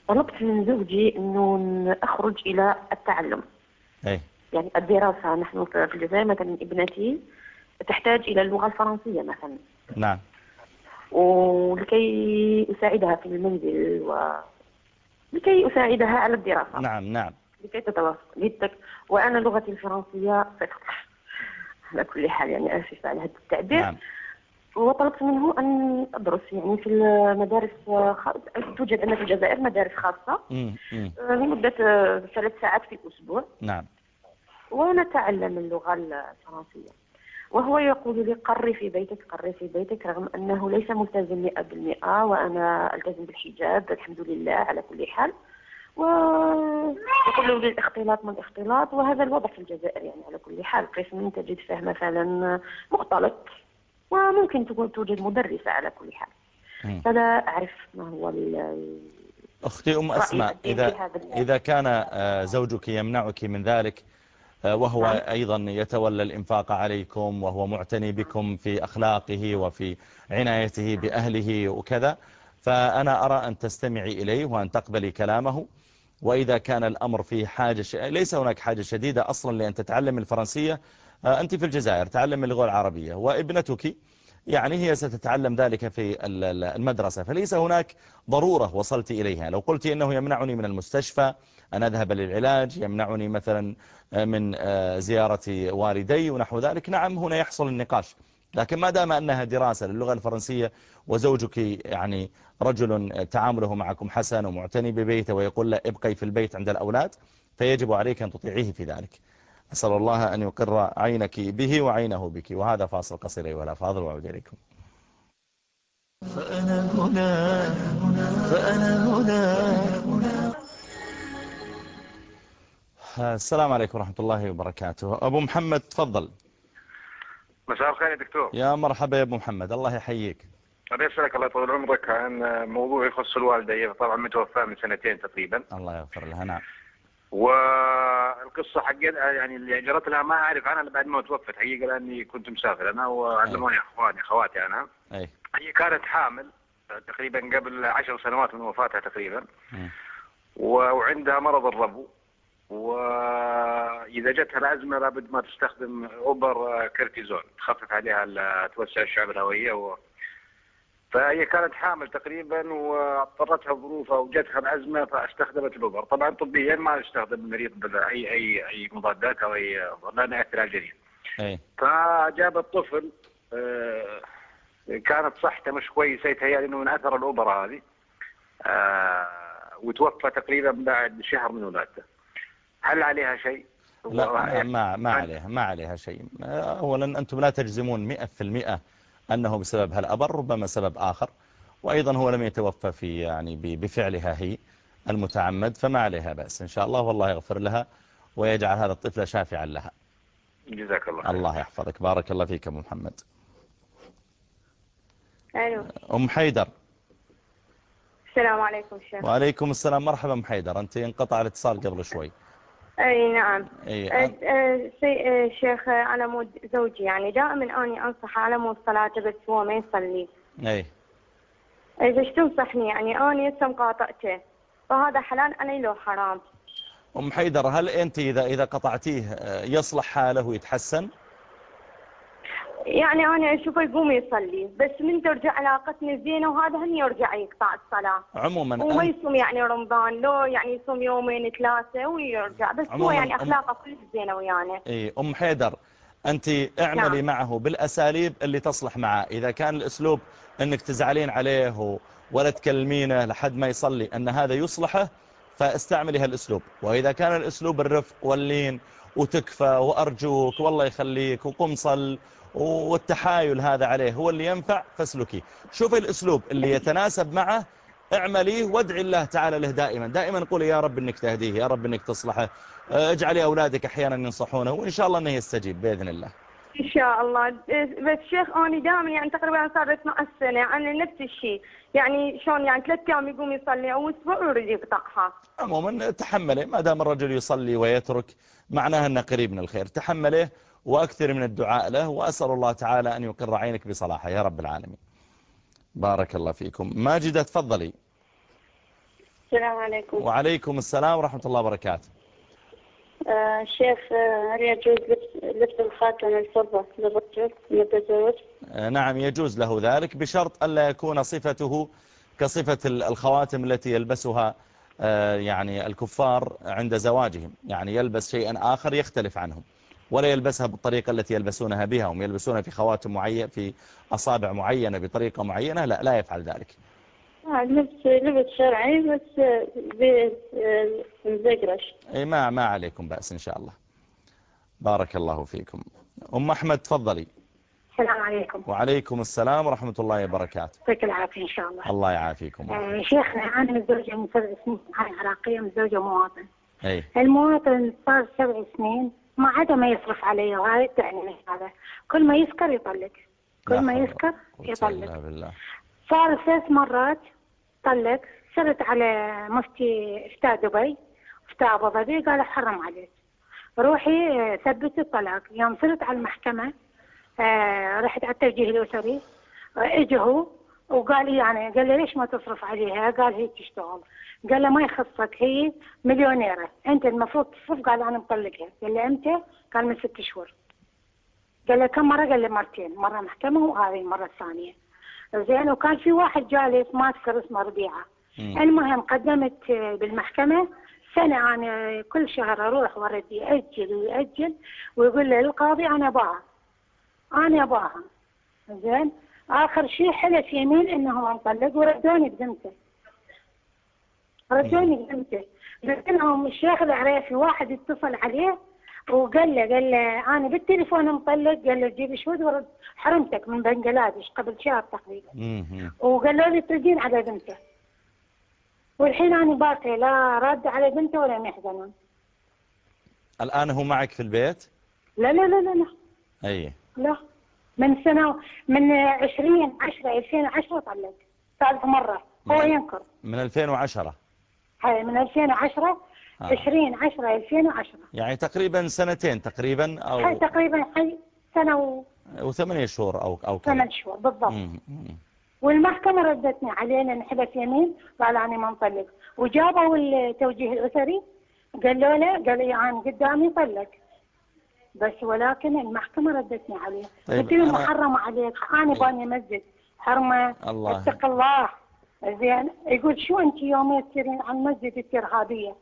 طلبت من زوجي إنه ن- أخرج إلى التعلم. أي يعني الدراسة نحن في الجزائر مثلا ابنتي تحتاج إلى اللغة الفرنسية مثلا. نعم. ولكي أساعدها في المنزل و لكي أساعدها على الدراسة. نعم نعم. لكي تتواصل للتك وأنا لغتي الفرنسية صفر على كل حال يعني أسف على هذا التعبير. نعم. وطلبت منه أن أدرس يعني في المدارس خ... توجد عندنا في الجزائر مدارس خاصة. مم. مم. لمدة آه، ثلاث ساعات في الأسبوع. نعم. ونتعلم اللغة الفرنسية. وهو يقول لي قري في بيتك قري في بيتك رغم أنه ليس ملتزم 100% وأنا ألتزم بالحجاب الحمد لله على كل حال. ويقول له الاختلاط من الاختلاط وهذا الوضع في الجزائر يعني على كل حال. قسم تجد فيه مثلا مختلط وممكن تكون توجد مدرسة على كل حال. فلا أعرف ما هو أختي أم أسماء إذا, إذا كان آه، زوجك يمنعك من ذلك وهو نعم. أيضا يتولى الإنفاق عليكم وهو معتني بكم في أخلاقه وفي عنايته بأهله وكذا. فأنا أرى أن تستمعي إليه وأن تقبلي كلامه. وإذا كان الأمر فيه حاجة ش... ليس هناك حاجة شديدة أصلا لأن تتعلم الفرنسية. آه، أنت في الجزائر تعلم اللغة العربية وابنتك يعني هي ستتعلم ذلك في ال- ال- المدرسة. فليس هناك ضرورة وصلت إليها. لو قلت إنه يمنعني من المستشفى أن أذهب للعلاج يمنعني مثلا آه، من آه، زيارة والدي ونحو ذلك. نعم هنا يحصل النقاش. لكن ما دام أنها دراسة للغة الفرنسية وزوجك يعني رجل تعامله معكم حسن ومعتني ببيته ويقول له ابقي في البيت عند الأولاد فيجب عليك أن تطيعيه في ذلك. أسأل الله أن يقر عينك به وعينه بك. وهذا فاصل قصير أيها الأفاضل. وأعود إليكم. فأنا هنا فأنا هنا. السلام عليكم ورحمة الله وبركاته. أبو محمد تفضل. مساء الخير يا دكتور. يا مرحبا يا أبو محمد الله يحييك. أبي أسألك الله يطول عمرك عن موضوع يخص الوالدة هي طبعا متوفاة من سنتين تقريبا. الله يغفر لها نعم. والقصة حق يعني اللي جرت لها ما أعرف عنها بعد ما توفت حقيقة لأني كنت مسافر أنا وعلموني أخواني أخواتي أنا. أي. هي كانت حامل تقريبا قبل عشر سنوات من وفاتها تقريبا. و- وعندها مرض الربو. وإذا جتها الأزمة لابد ما تستخدم أوبر كورتيزون تخفف عليها توسع الشعب الهوية و... فهي كانت حامل تقريبا واضطرتها ظروفها وجتها الأزمة فاستخدمت الأوبر. طبعا طبيا ما يستخدم المريض أي أي أي مضادات أو أي لأنه يأثر على الجنين أي. فجابت طفل آه، كانت صحته مش كويسة يتهيألي إنه من أثر الاوبرا هذه. آه، وتوفى تقريبا بعد شهر من ولادته. هل عليها شيء؟ لا ما ما, ما عليها ما عليها شيء. أولا أنتم لا تجزمون مئة في المئة أنه بسبب هالأبر ربما سبب آخر وأيضا هو لم يتوفى في يعني ب- بفعلها هي المتعمد فما عليها بأس. إن شاء الله والله يغفر لها ويجعل هذا الطفل شافعا لها. جزاك الله خير. الله يحفظك. بارك الله فيك أبو محمد. ألو. أم حيدر. السلام عليكم شيخ. وعليكم السلام. مرحبا أم حيدر. أنت انقطع الاتصال قبل شوي. أي نعم. أي أه، أه، أه، شيخ أه، على مود زوجي يعني دائما أني أنصح على مود صلاته بس هو ما يصلي. إذا إيش تنصحني يعني أني هسه مقاطعته فهذا حلال علي لو حرام. أم حيدر هل أنت إذا إذا قطعتيه يصلح حاله ويتحسن؟ يعني أنا أشوفه يقوم يصلي بس من ترجع علاقتنا زينة وهذا هني يرجع يقطع الصلاة. عموما وما يصوم يعني رمضان لو يعني يصوم يومين ثلاثة ويرجع بس هو يعني أخلاقه كلش زينة ويانا. إيه أم حيدر أنت اعملي نعم. معه بالأساليب اللي تصلح معه. إذا كان الأسلوب أنك تزعلين عليه ولا تكلمينه لحد ما يصلي أن هذا يصلحه فاستعملي هالأسلوب. وإذا كان الأسلوب الرفق واللين وتكفى وأرجوك والله يخليك وقم صل والتحايل هذا عليه هو اللي ينفع فاسلكي شوفي الأسلوب اللي يتناسب معه اعمليه وادعي الله تعالى له دائما. دائما قولي يا رب إنك تهديه يا رب إنك تصلحه. آه، اجعلي أولادك أحيانا ينصحونه وإن شاء الله إنه يستجيب بإذن الله. إن شاء الله. بس شيخ اني دائما يعني تقريبا صار 12 سنه أنا نفس الشيء. يعني شلون؟ يعني ثلاث أيام يقوم يصلي أو أسبوع ويريد يقطعها. عموما تحمله ما دام الرجل يصلي ويترك معناها إنه قريب من الخير. تحمله وأكثر من الدعاء له وأسأل الله تعالى أن يقر عينك بصلاحه. يا رب العالمين. بارك الله فيكم. ماجدة تفضلي. السلام عليكم. وعليكم السلام ورحمة الله وبركاته. آه شيخ آه، هل يجوز لبس, لبس الخاتم الفضة للرجل المتزوج؟ آه، نعم يجوز له ذلك بشرط ألا يكون صفته كصفة ال- الخواتم التي يلبسها آه، يعني الكفار عند زواجهم. يعني يلبس شيئا آخر يختلف عنهم. ولا يلبسها بالطريقة التي يلبسونها بها. هم يلبسونها في خواتم معينة في أصابع معينة بطريقة معينة. لا لا يفعل ذلك. آه لبس لبس شرعي بس بمزقرش أي ما ما عليكم بأس إن شاء الله. بارك الله فيكم. أم أحمد تفضلي. السلام عليكم. وعليكم السلام ورحمة الله وبركاته. يعطيك العافية إن شاء الله. الله يعافيكم. آه، شيخنا أنا متزوجة من سبع سنين أنا عراقية متزوجة مواطن. أي. المواطن صار سبع سنين ما عدا ما يصرف علي وهذا يعني هذا. كل ما يسكر يطلق. كل ما يسكر يطلق. صار ثلاث مرات طلق. صرت على مفتي افتاء دبي. افتاء أبو ظبي قال حرم عليك. روحي آه، ثبت الطلاق. يوم صرت على المحكمة آه، رحت على التوجيه الأسري. آه، هو وقال لي يعني قال لي ليش ما تصرف عليها؟ قال هي تشتغل قال له ما يخصك هي مليونيرة. أنت المفروض تصرف؟ قال أنا مطلقها. قال له إمتى قال من ست شهور. قال له كم مرة؟ قال له مرتين. مرة محكمة وهذه المرة الثانية. زين وكان في واحد جالس ما أذكر اسمه ربيعة. المهم قدمت بالمحكمة سنة أنا كل شهر أروح وأرد يأجل ويأجل ويقول لي القاضي أنا أباها أنا أباها زين؟ آخر شيء حلف يمين إنه هو مطلق وردوني بذمته ردوني بذمته قلت لهم الشيخ العريفي واحد اتصل عليه وقال له قال له أنا بالتليفون مطلق. قال له جيب شهود ورد حرمتك من بنجلاديش قبل شهر تقريبا. وقالوا لي تردين على بنته. والحين أنا باقي لا رد على بنته ولا محزنة. الآن هو معك في البيت؟ لا لا لا لا لا. أي. لا. من سنة من 20 10 2010 طلق ثالث مرة. هو ينكر. من 2010 هاي من 2010 آه. 20 10 2010 يعني تقريبا سنتين تقريبا هاي أو تقريبا هاي سنة أو ثمانية شهور أو أو كذا. وثمان شهور بالضبط. مم. مم. والمحكمة ردتني علينا نحلف يمين قال أنا ما مطلق وجابوا التوجيه الأسري قالوا له قال لي أنا قدامي طلق بس ولكن المحكمة ردتني عليه. طيب، قلت له محرمة عليك أنا باني مسجد. حرمة. الله. اتق الله. زين. يقول شو أنت يومين تصيرين عن مسجد الترهابية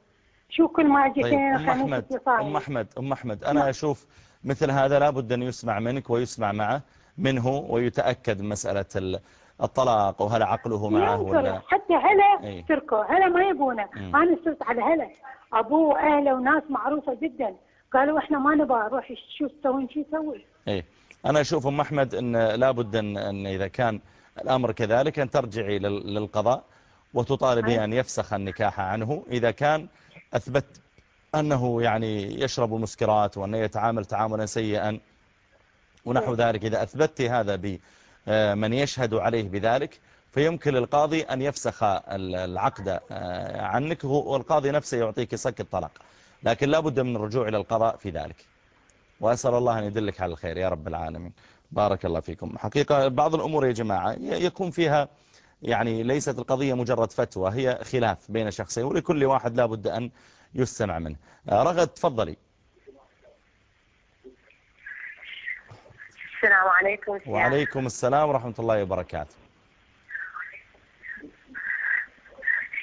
شو كل ما طيب جيتين أم خميس أحمد اتصالي؟ أم أحمد أم أحمد أنا أشوف مثل هذا لابد أن يسمع منك ويسمع معه منه ويتأكد من ال- الطلاق وهل عقله معه. ولا حتى هلا إيه. تركوا هلا ما يبونه. أنا صرت على هلا. أبوه وأهله وناس معروفة جدا. قالوا إحنا ما نبغى روحي شو تسوين شو تسوي إيه. أنا أشوف أم أحمد أن لابد أن, أن إذا كان الأمر كذلك أن ترجعي لل- للقضاء وتطالبي أن يفسخ النكاح عنه. إذا كان أثبت أنه يعني يشرب المسكرات وأنه يتعامل تعاملا سيئا ونحو ذلك إذا أثبتت هذا بمن يشهد عليه بذلك فيمكن للقاضي أن يفسخ ال- العقد آه، عنك والقاضي نفسه يعطيك صك الطلاق. لكن لابد من الرجوع إلى القضاء في ذلك. وأسأل الله أن يدلك على الخير يا رب العالمين. بارك الله فيكم. حقيقة بعض الأمور يا جماعة يكون فيها يعني ليست القضية مجرد فتوى هي خلاف بين شخصين ولكل واحد لابد أن يستمع منه. رغد تفضلي. السلام عليكم. وعليكم السلام ورحمة الله وبركاته.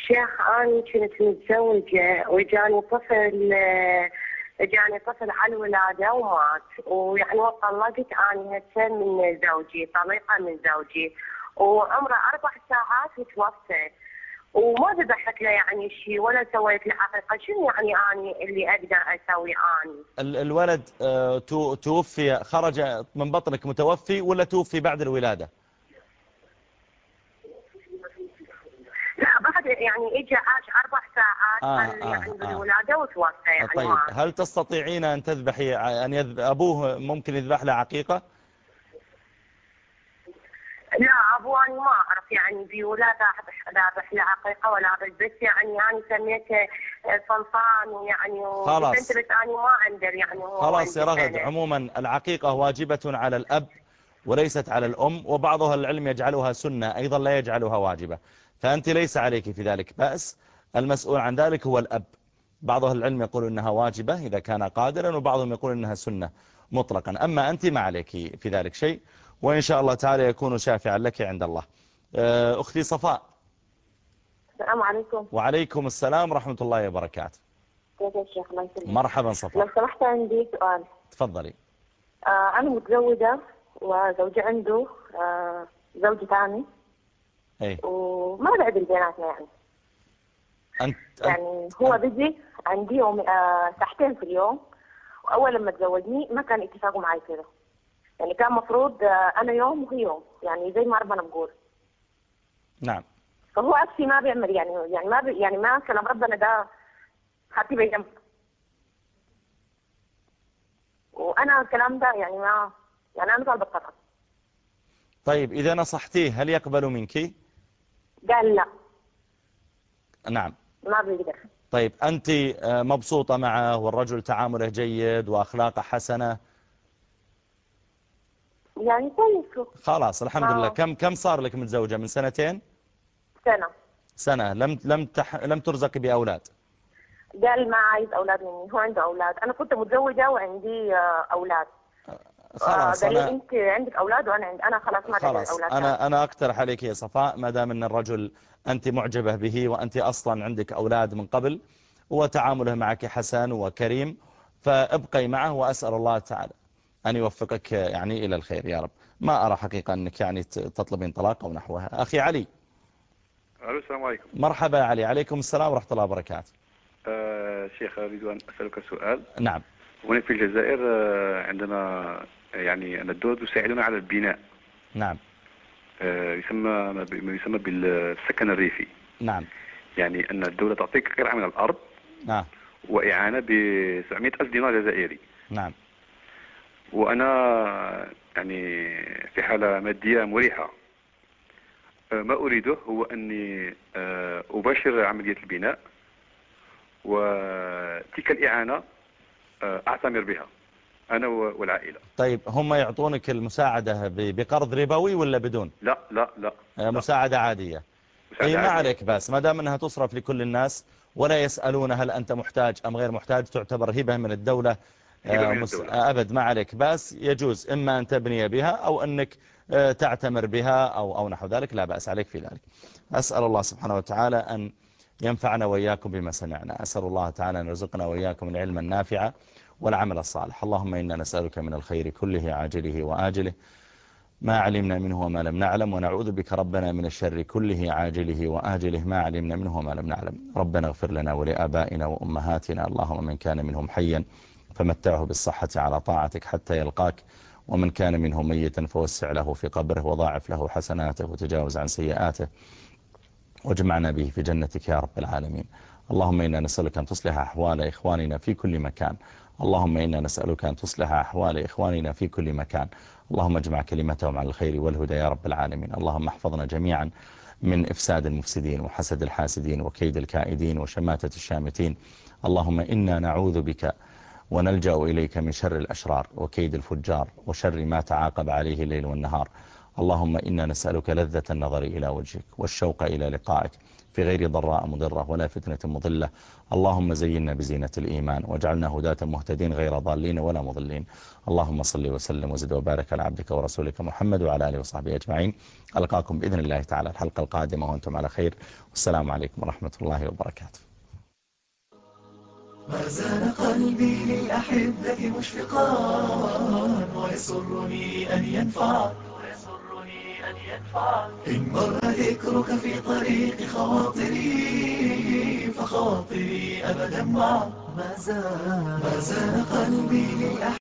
شيخ أنا كنت متزوجة وجاني طفل جاني طفل على الولادة ومات. ويعني وطلقت أنا هسه من زوجي طليقة من زوجي. وعمره أربع ساعات وتوفى وما ذبحت له يعني شيء ولا سويت له حقيقة. شنو يعني أنا اللي أقدر أسوي أنا؟ ال- الولد آه، تو- توفي خرج من بطنك متوفي ولا توفي بعد الولادة لا بعد يعني اجى عاش أربع ساعات آه، آه، يعني آه. بالولادة وتوفى يعني طيب ما هل تستطيعين أن تذبحي أن يذب... أبوه ممكن يذبح له عقيقة لا ابو أنا ما أعرف يعني بي ولا ذابح ذابح له عقيقة ولا بس يعني أنا سميته سلطان ويعني خلاص. بس أنا ما أندر يعني خلاص يا رغد سنة. عموما العقيقة واجبة على الأب وليست على الأم وبعض أهل العلم يجعلها سنة أيضا لا يجعلها واجبة فأنت ليس عليك في ذلك بأس. المسؤول عن ذلك هو الأب. بعض أهل العلم يقول إنها واجبة إذا كان قادرا وبعضهم يقول إنها سنة مطلقا. أما أنت ما عليك في ذلك شيء وإن شاء الله تعالى يكون شافعا لك عند الله. آه، أختي صفاء. السلام عليكم. وعليكم السلام ورحمة الله وبركاته. كيف يا شيخ الله يسلمك. مرحبا صفاء. لو سمحت عندي سؤال. تفضلي. آه أنا متزوجة وزوجي عنده آه زوج ثاني. أي وما بعدل بيناتنا يعني. أنت يعني هو بيجي عندي يوم آه ساعتين في اليوم. وأول لما تزوجني ما كان اتفاقه معي كده. يعني كان مفروض آه أنا يوم وهي يوم. يعني زي ما ربنا بقول نعم. فهو عكسي ما بيعمل يعني يعني ما بي يعني ما كلام ربنا ده حتى بيجنب وأنا الكلام ده يعني ما يعني أنا طالبة الطلاق طيب إذا نصحتيه هل يقبل منك؟ قال لا. نعم. ما بيقدر طيب أنت آه، مبسوطة معه والرجل تعامله جيد وأخلاقه حسنة؟ يعني كويس. خلاص الحمد آه. لله كم كم صار لك متزوجة من سنتين؟ سنة. سنة. لم لم تح لم ترزقي بأولاد؟ قال ما عايز أولاد مني هو عنده أولاد. أنا كنت متزوجة وعندي آه، أولاد. خلاص آه، قال لي أنا أنت عندك أولاد وأنا عندي أنا خلاص ما عندي خلاص أولاد أنا أنا أقترح عليك يا صفاء ما دام أن الرجل أنت معجبة به وأنت أصلا عندك أولاد من قبل وتعامله معك حسن وكريم فابقي معه وأسأل الله تعالى أن يوفقك يعني إلى الخير يا رب. ما أرى حقيقة أنك يعني تطلبين طلاق أو نحوها. أخي علي. ألو السلام عليكم. مرحبا علي. عليكم السلام ورحمة الله وبركاته. آه شيخ أريد أن أسألك سؤال. نعم. هنا في الجزائر آه عندنا يعني ان الدول تساعدنا على البناء. نعم. آه يسمى ما يسمى بالسكن الريفي. نعم. يعني أن الدولة تعطيك قطعه من الأرض نعم. وإعانة ب 700 ألف دينار جزائري. نعم. وأنا يعني في حالة مادية مريحة. آه، ما أريده هو أني آه، أباشر عملية البناء. وتلك الإعانة آه، أعتمر بها أنا و- والعائلة. طيب هم يعطونك المساعدة بقرض ربوي ولا بدون؟ لا لا لا. آه، مساعدة عادية. اي ما. عليك بس ما دام إنها تصرف لكل الناس ولا يسألون هل أنت محتاج أم غير محتاج تعتبر هبة من الدولة. هبة آه، من مس- الدولة. أبد ما عليك بس يجوز إما أن تبني بها أو إنك آه، تعتمر بها أو أو نحو ذلك. لا بأس عليك في ذلك. أسأل الله سبحانه وتعالى أن ينفعنا وإياكم بما سمعنا. أسأل الله تعالى أن يرزقنا وإياكم العلم النافع والعمل الصالح. اللهم إنا نسألك من الخير كله عاجله وآجله ما علمنا منه وما لم نعلم ونعوذ بك ربنا من الشر كله عاجله وآجله ما علمنا منه وما لم نعلم. ربنا اغفر لنا ولآبائنا وأمهاتنا. اللهم من كان منهم حيا فمتعه بالصحة على طاعتك حتى يلقاك ومن كان منهم ميتا فوسع له في قبره وضاعف له حسناته وتجاوز عن سيئاته. واجمعنا به في جنتك يا رب العالمين. اللهم إنا نسألك أن تصلح أحوال إخواننا في كل مكان. اللهم إنا نسألك أن تصلح أحوال إخواننا في كل مكان. اللهم اجمع كلمتهم على الخير والهدى يا رب العالمين. اللهم احفظنا جميعا من إفساد المفسدين وحسد الحاسدين وكيد الكائدين وشماتة الشامتين. اللهم إنا نعوذ بك ونلجأ إليك من شر الأشرار وكيد الفجار وشر ما تعاقب عليه الليل والنهار. اللهم إنا نسألك لذة النظر إلى وجهك والشوق إلى لقائك في غير ضراء مضرة ولا فتنة مضلة. اللهم زينا بزينة الإيمان واجعلنا هداة مهتدين غير ضالين ولا مضلين. اللهم صل وسلم وزد وبارك على عبدك ورسولك محمد وعلى آله وصحبه أجمعين. ألقاكم بإذن الله تعالى الحلقة القادمة وأنتم على خير. والسلام عليكم ورحمة الله وبركاته. ما زال قلبي للأحبة مشفقا ويسرني أن ينفع. إن مر ذكرك في طريق خواطري فخواطري أبدا معك ما زال ما زال قلبي للأحبة